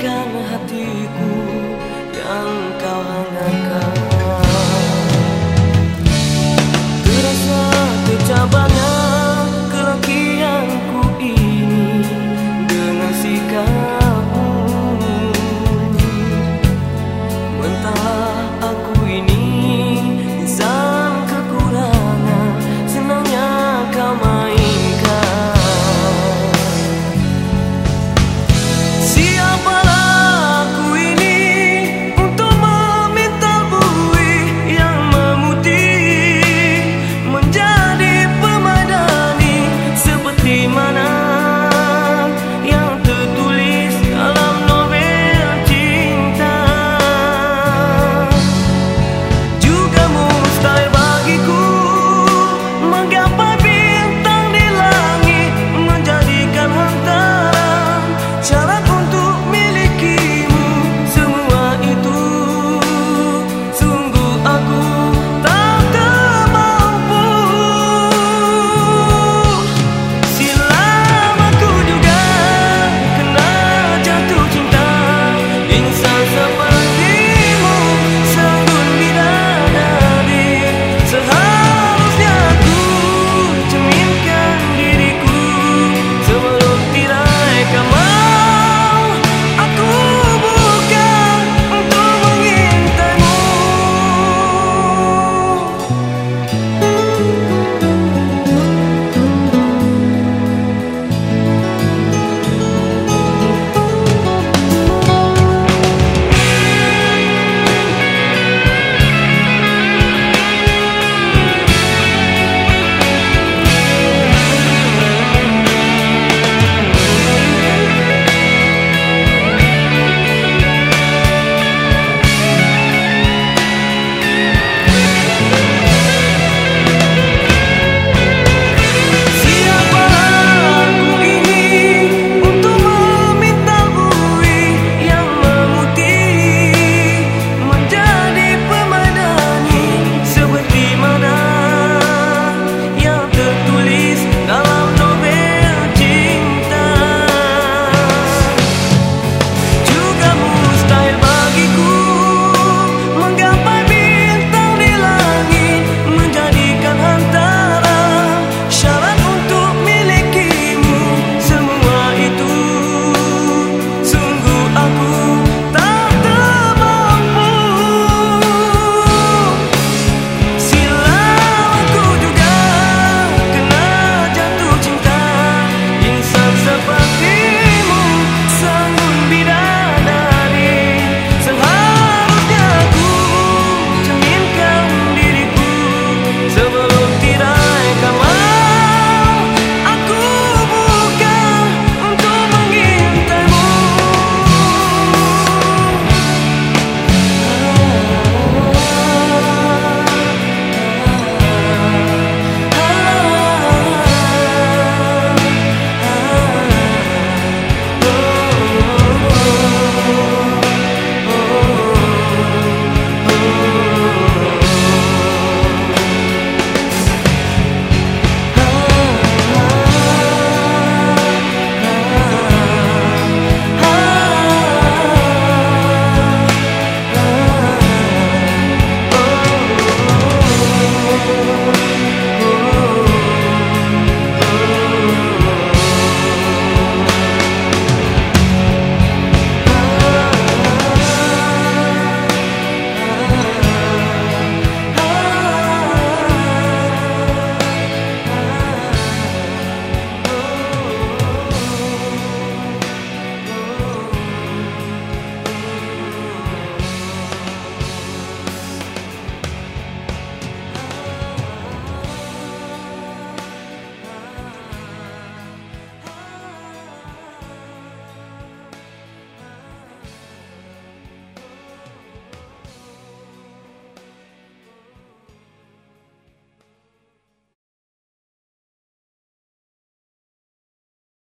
kamu